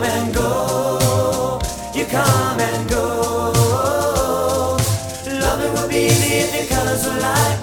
You come and go, you come and go. Loving will be the if colors of like.